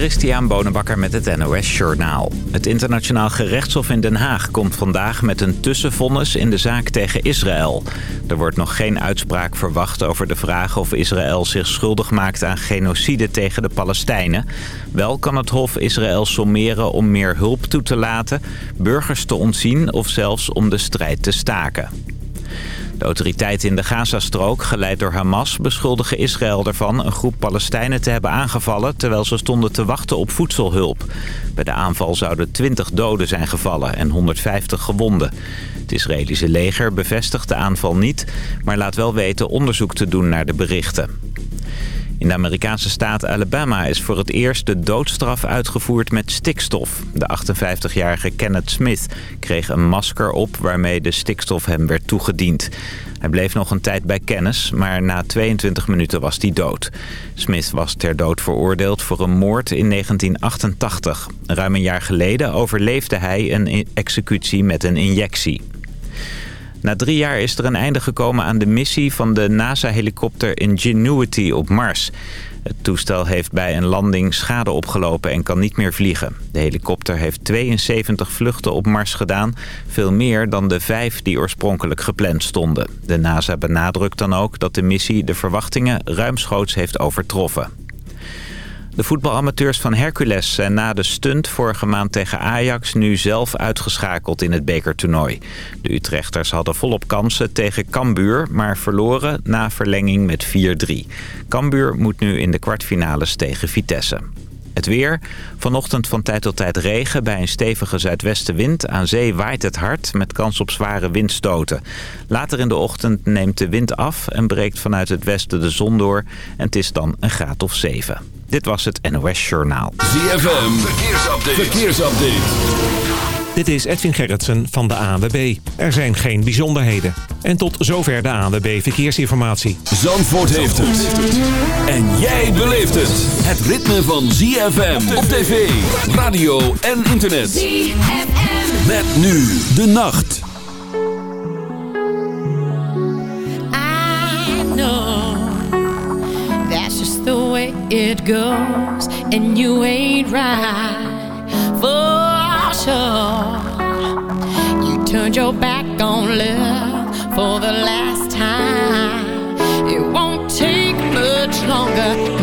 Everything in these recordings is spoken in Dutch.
Christian Bonenbakker met het NOS Journaal. Het internationaal gerechtshof in Den Haag komt vandaag met een tussenvonnis in de zaak tegen Israël. Er wordt nog geen uitspraak verwacht over de vraag of Israël zich schuldig maakt aan genocide tegen de Palestijnen. Wel kan het hof Israël sommeren om meer hulp toe te laten, burgers te ontzien of zelfs om de strijd te staken. De autoriteiten in de Gazastrook, geleid door Hamas, beschuldigen Israël ervan een groep Palestijnen te hebben aangevallen terwijl ze stonden te wachten op voedselhulp. Bij de aanval zouden 20 doden zijn gevallen en 150 gewonden. Het Israëlische leger bevestigt de aanval niet, maar laat wel weten onderzoek te doen naar de berichten. In de Amerikaanse staat Alabama is voor het eerst de doodstraf uitgevoerd met stikstof. De 58-jarige Kenneth Smith kreeg een masker op waarmee de stikstof hem werd toegediend. Hij bleef nog een tijd bij kennis, maar na 22 minuten was hij dood. Smith was ter dood veroordeeld voor een moord in 1988. Ruim een jaar geleden overleefde hij een executie met een injectie. Na drie jaar is er een einde gekomen aan de missie van de NASA-helikopter Ingenuity op Mars. Het toestel heeft bij een landing schade opgelopen en kan niet meer vliegen. De helikopter heeft 72 vluchten op Mars gedaan. Veel meer dan de vijf die oorspronkelijk gepland stonden. De NASA benadrukt dan ook dat de missie de verwachtingen ruimschoots heeft overtroffen. De voetbalamateurs van Hercules zijn na de stunt vorige maand tegen Ajax nu zelf uitgeschakeld in het bekertoernooi. De Utrechters hadden volop kansen tegen Cambuur, maar verloren na verlenging met 4-3. Cambuur moet nu in de kwartfinales tegen Vitesse. Het weer. Vanochtend van tijd tot tijd regen bij een stevige zuidwestenwind. Aan zee waait het hard met kans op zware windstoten. Later in de ochtend neemt de wind af en breekt vanuit het westen de zon door. En het is dan een graad of 7. Dit was het NOS Journaal. ZFM. Verkeersupdate. Verkeersupdate. Dit is Edwin Gerritsen van de ANWB. Er zijn geen bijzonderheden. En tot zover de ANWB Verkeersinformatie. Zandvoort heeft het. En jij beleeft het. Het ritme van ZFM op tv, radio en internet. ZFM. Met nu de nacht. I know that's just the way it goes. And you ain't right for sure. You turned your back on love for the last time. It won't take much longer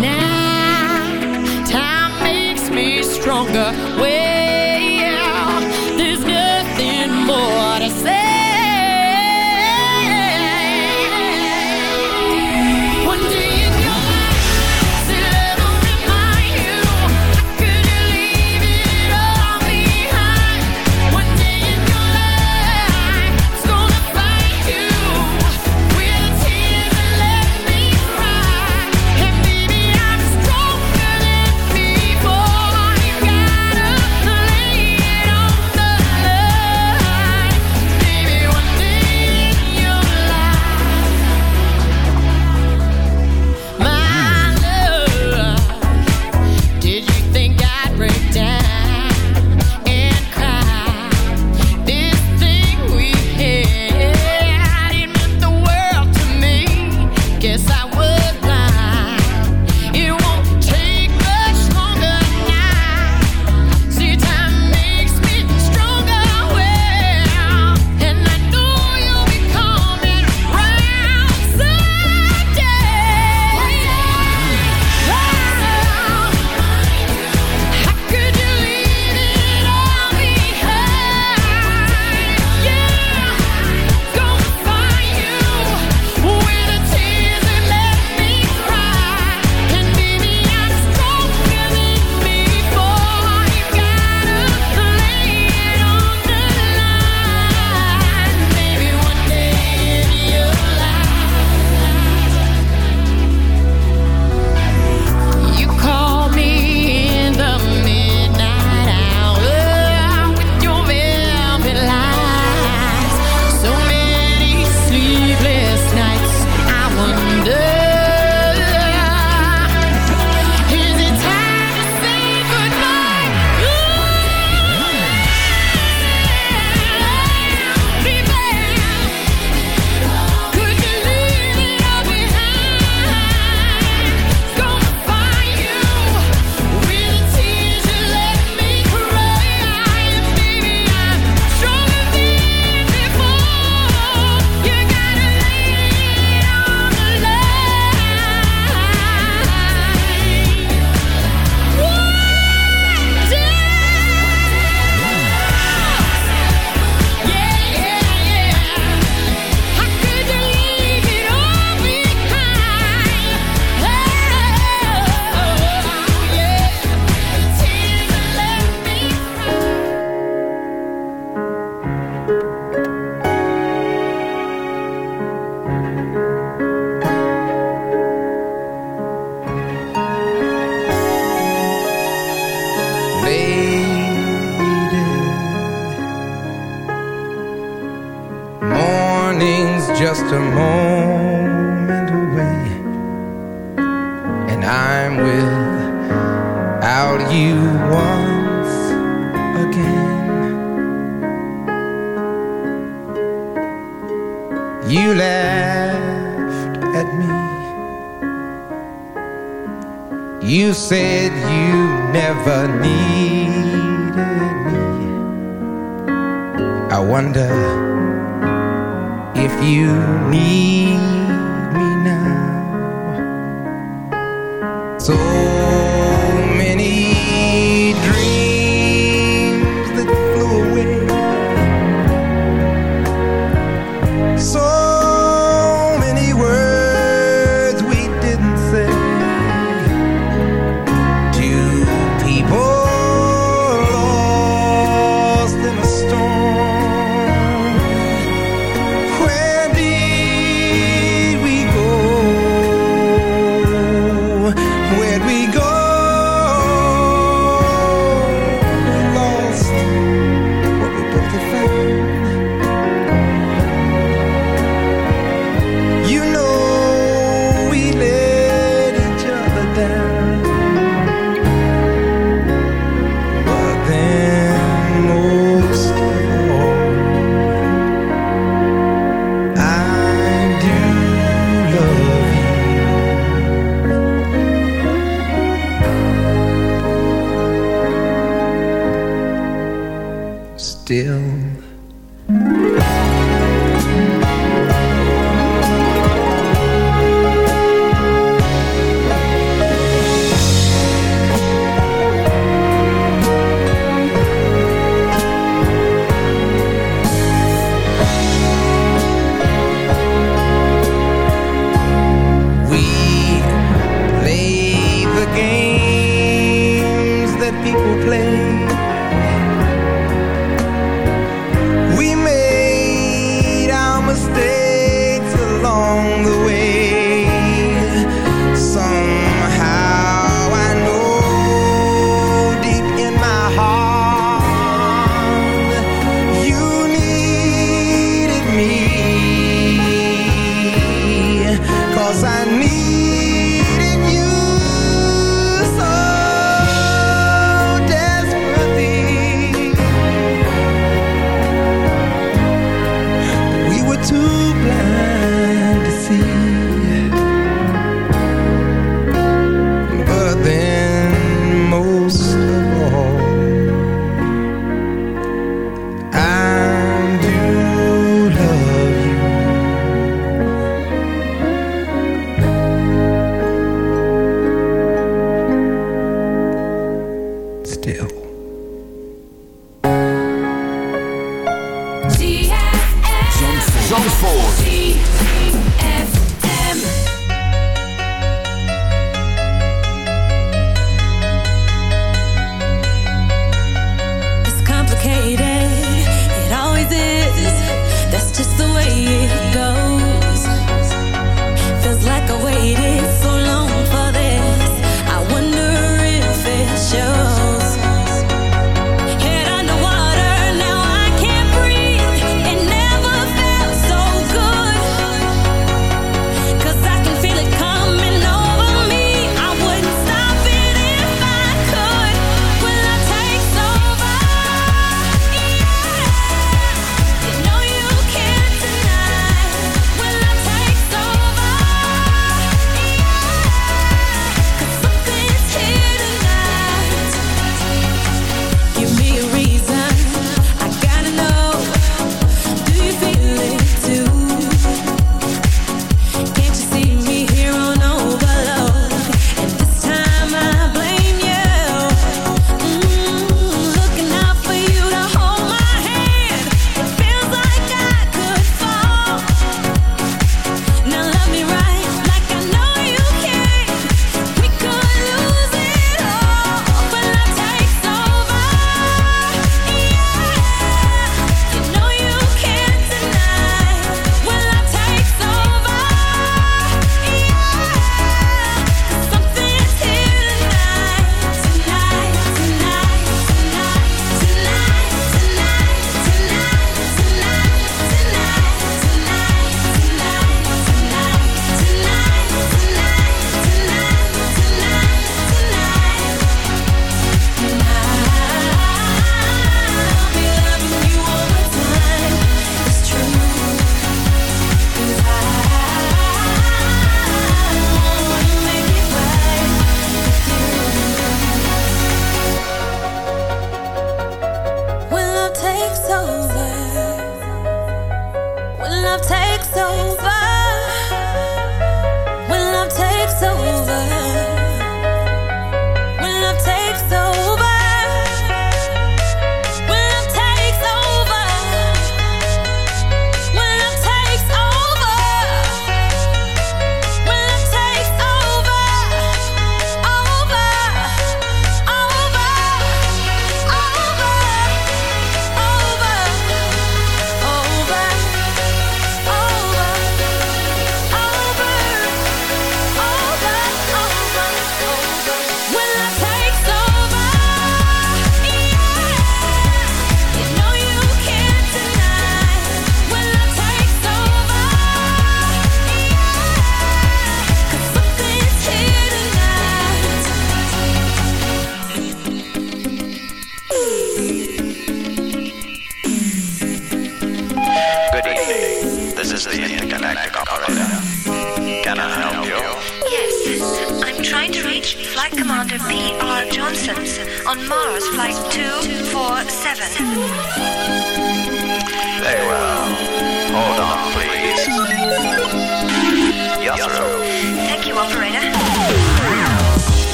Still.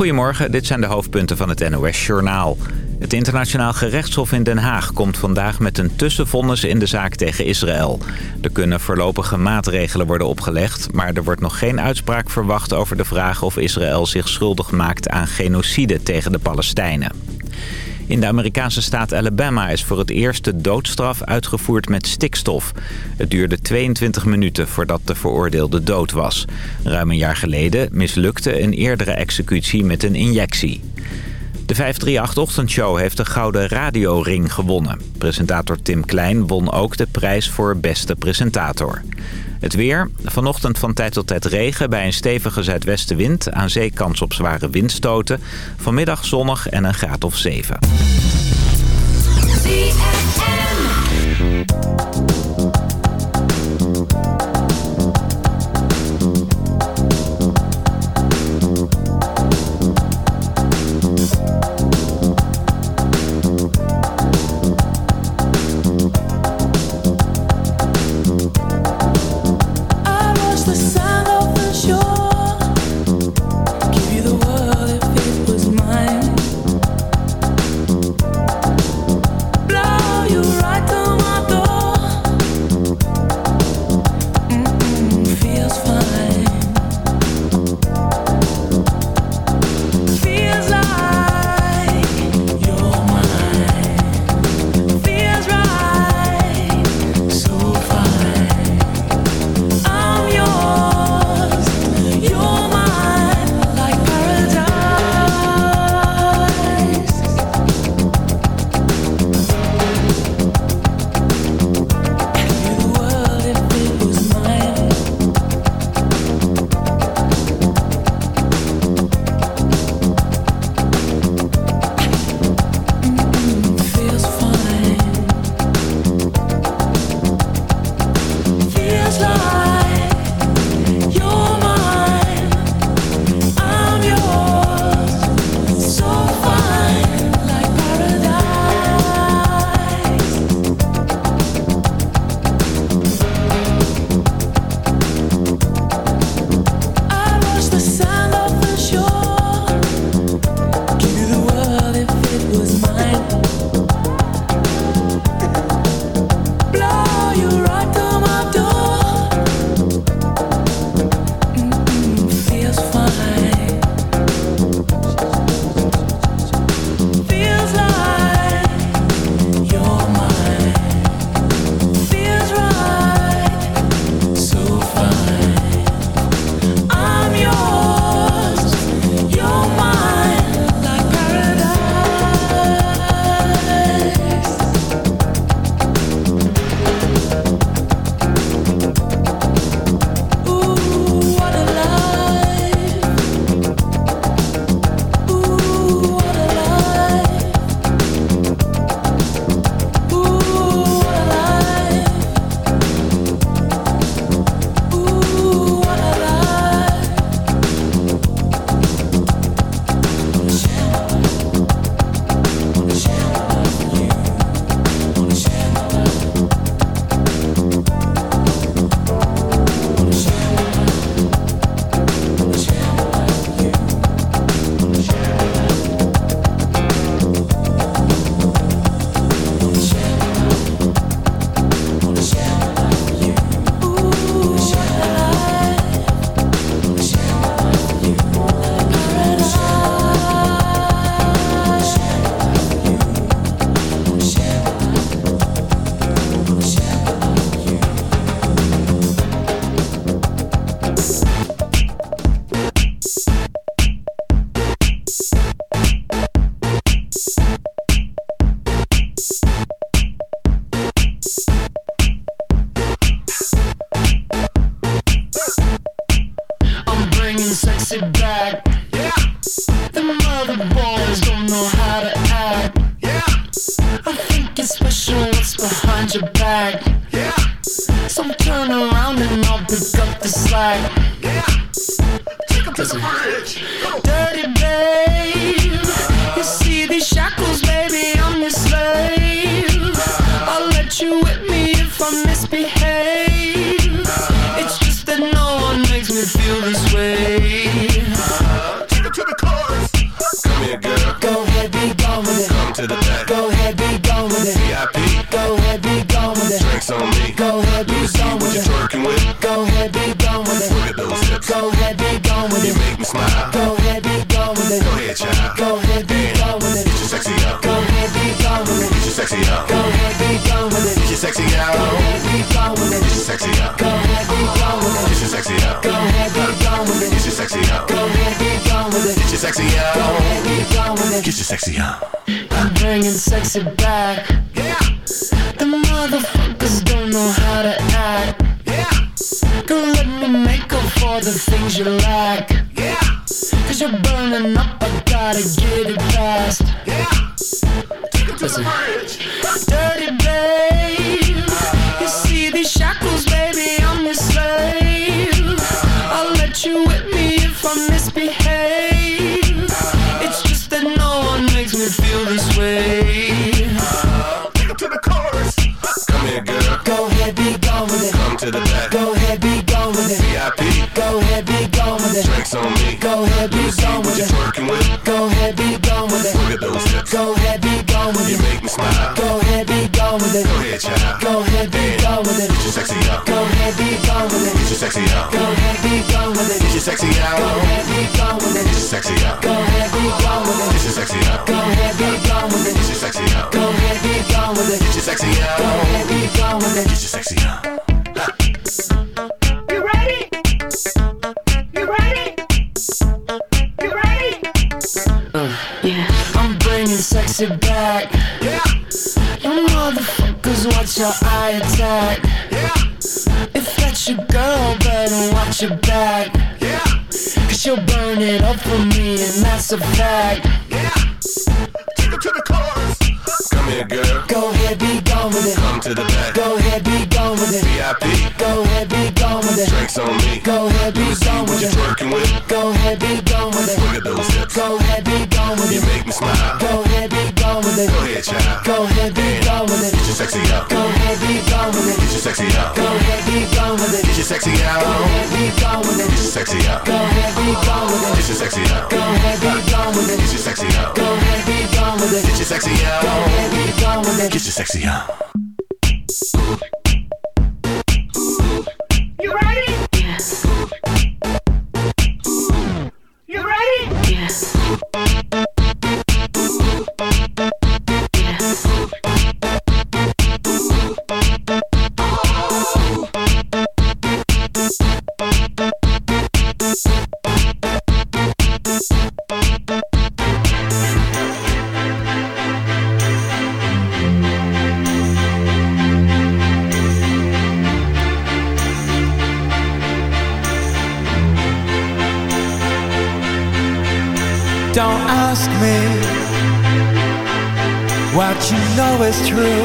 Goedemorgen, dit zijn de hoofdpunten van het NOS-journaal. Het internationaal gerechtshof in Den Haag komt vandaag met een tussenvonnis in de zaak tegen Israël. Er kunnen voorlopige maatregelen worden opgelegd, maar er wordt nog geen uitspraak verwacht over de vraag of Israël zich schuldig maakt aan genocide tegen de Palestijnen. In de Amerikaanse staat Alabama is voor het eerst de doodstraf uitgevoerd met stikstof. Het duurde 22 minuten voordat de veroordeelde dood was. Ruim een jaar geleden mislukte een eerdere executie met een injectie. De 538-ochtendshow heeft de Gouden Radioring gewonnen. Presentator Tim Klein won ook de prijs voor beste presentator. Het weer. Vanochtend van tijd tot tijd regen bij een stevige zuidwestenwind. Aan zee kans op zware windstoten. Vanmiddag zonnig en een graad of 7. You lack. Yeah. Cause you're burning up, I gotta get it fast. Yeah. Take it to Listen. Dirty sexy out. Go ahead, be gone with it. Get your sexy out. Go ahead, be gone with it. Get your sexy out. Go ahead, be gone with it. Get your sexy out. Go ahead, be gone with it. Get your sexy out. Go ahead, be gone with it. Get your sexy out. That's a fact. Yeah. Take it to the chorus. Come here, girl. Go ahead, be gone with it. Come to the back. Go ahead, be gone with it. VIP. Go ahead, be gone with it. Drinks on me. Go ahead, be gone What with you it. twerking with? Go ahead, be gone with it. Look at those hips. Go ahead, be gone with You make me smile. Go ahead, be gone with it. Go ahead, child. Go ahead, be gone with it. Get your sexy out. Go ahead, be gone with it. Get your sexy out. Go ahead, be gone with it. Get your sexy out. Go ahead, be gone with it. Get your sexy out. Go ahead, be sexy it. Get your sexy out. You know is true.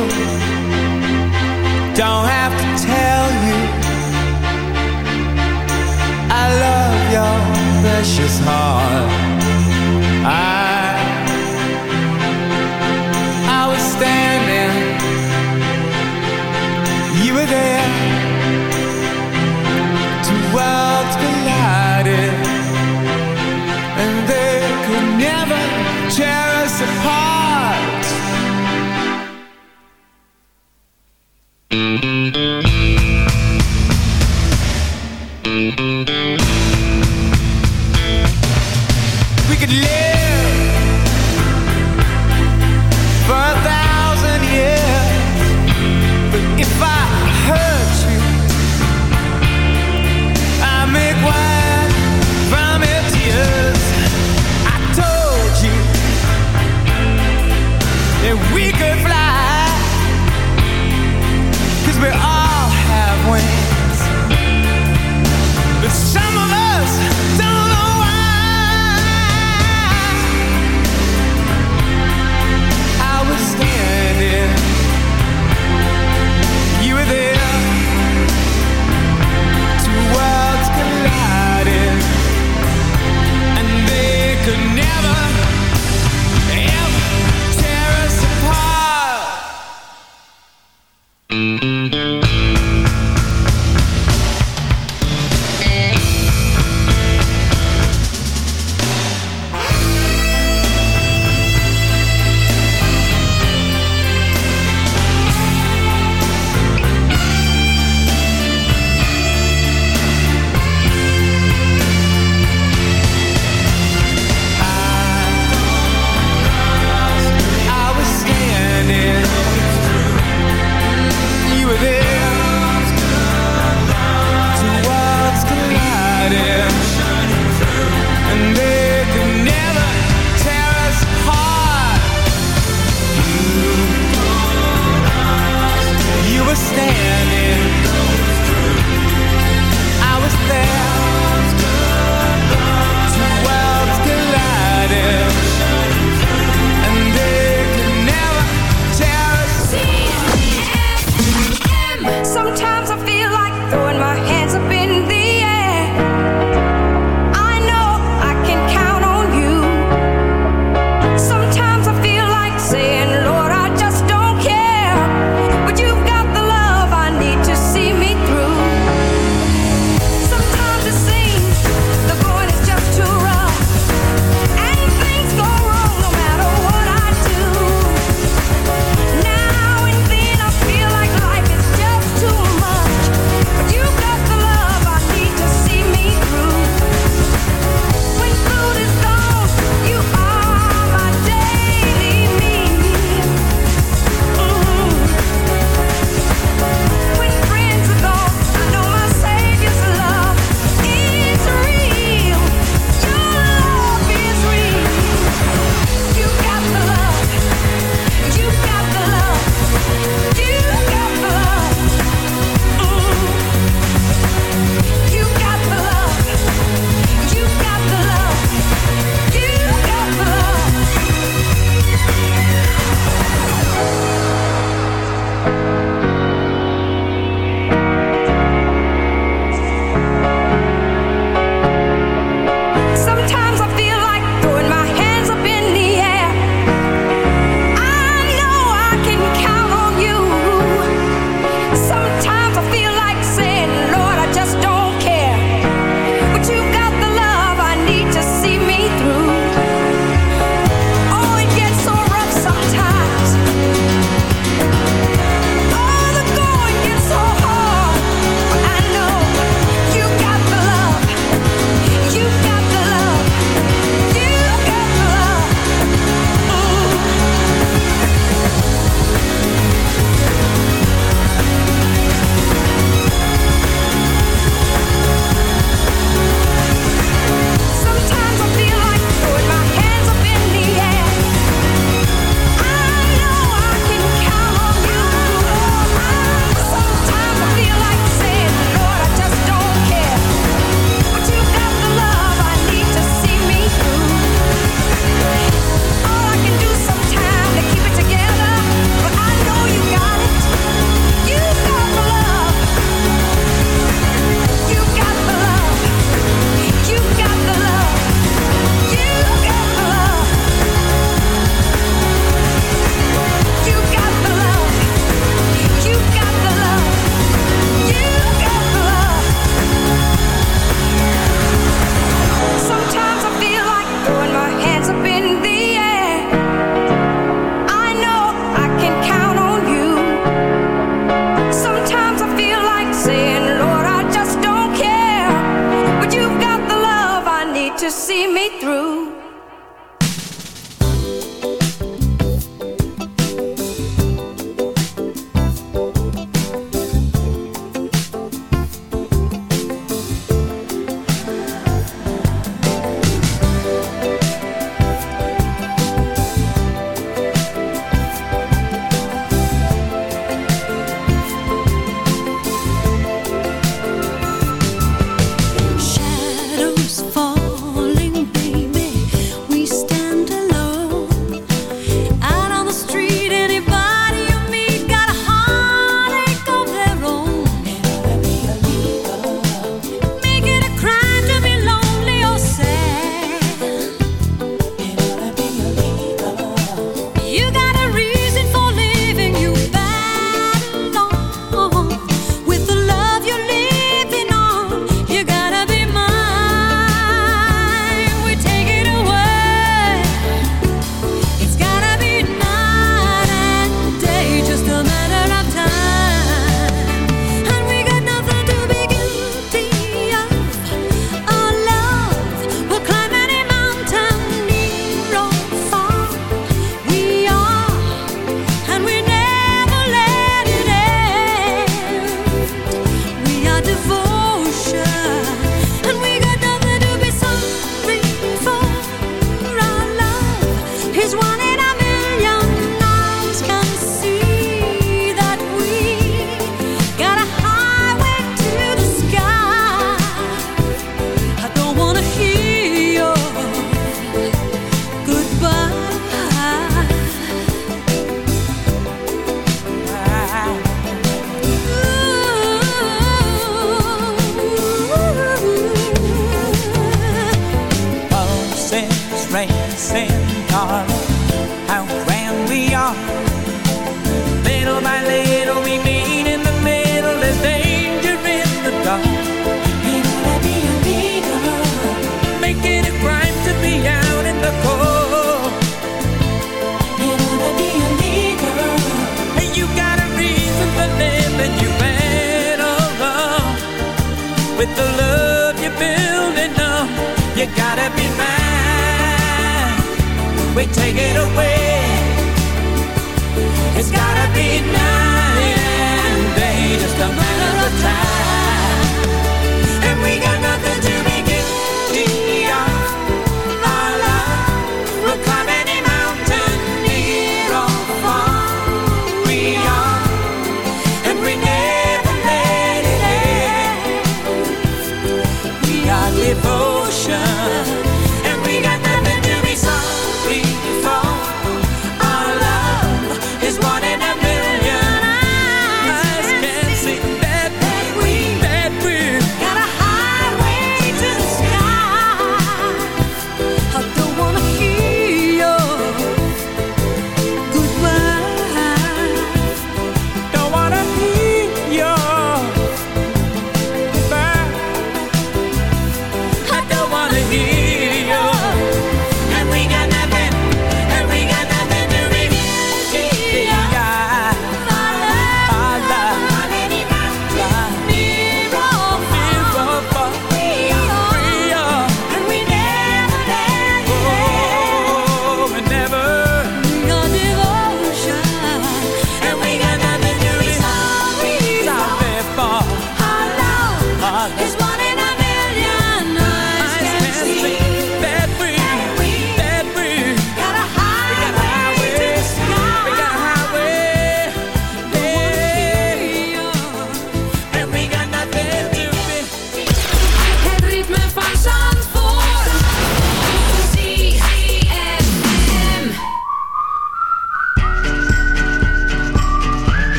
China.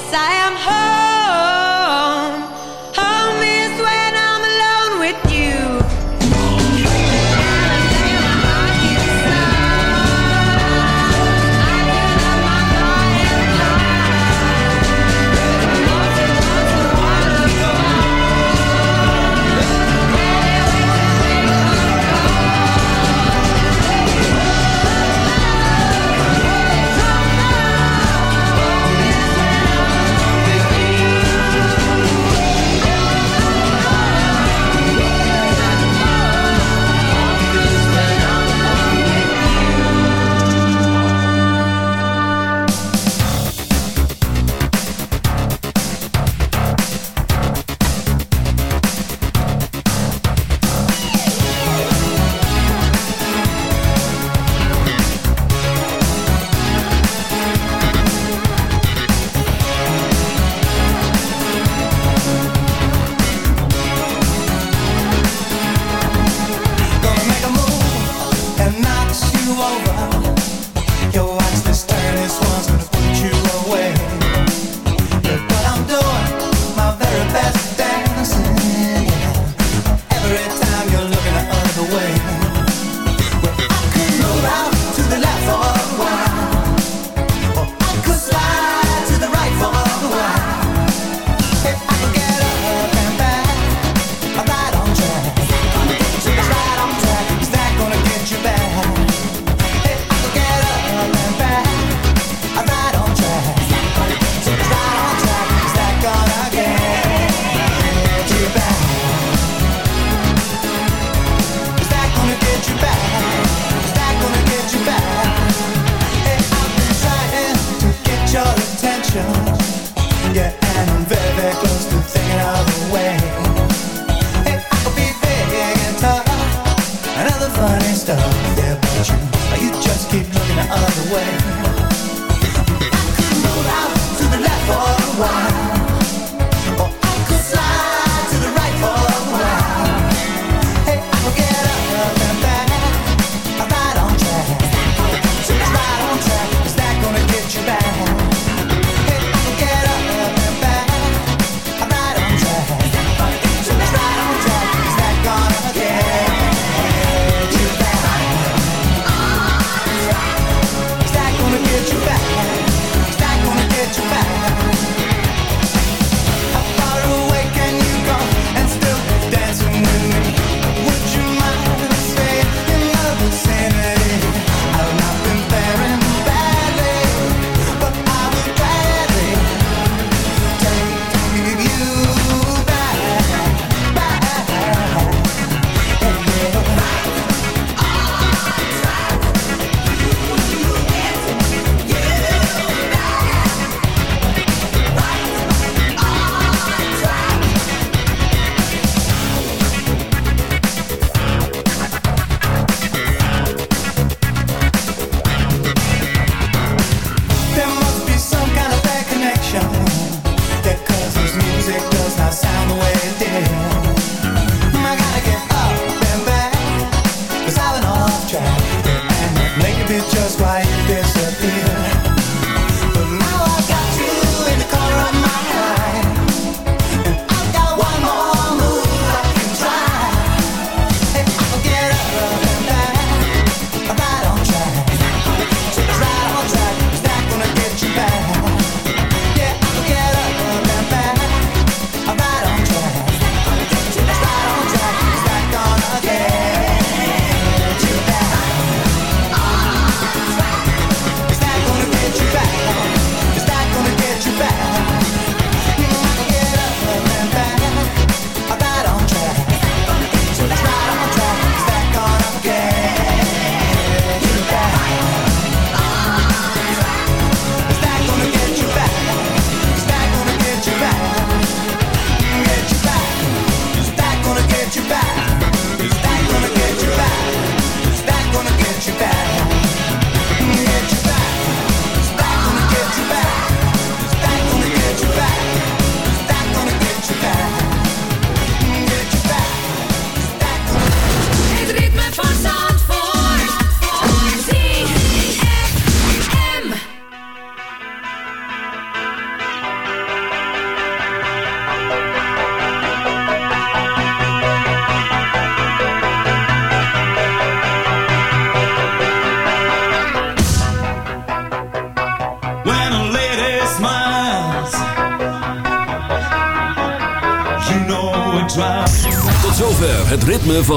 yes, I am her.